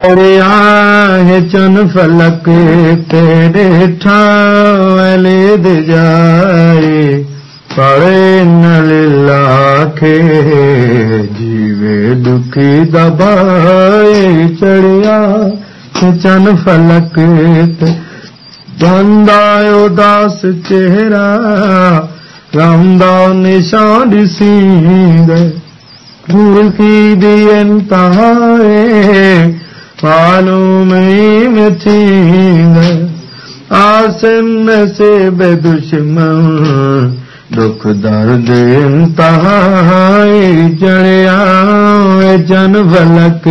چن فلک تیرے ٹھاولے دے جائے پڑے نل لاکھے جیوے دکھی دبائے چڑیا چن فلک بندہ اداس چہرہ رامدا نشان سینگ پھول کی دی انتہائے معلوم میں تھینگ آسم سے بے دشمن دکھ درد انتہائی جڑیا جن بلک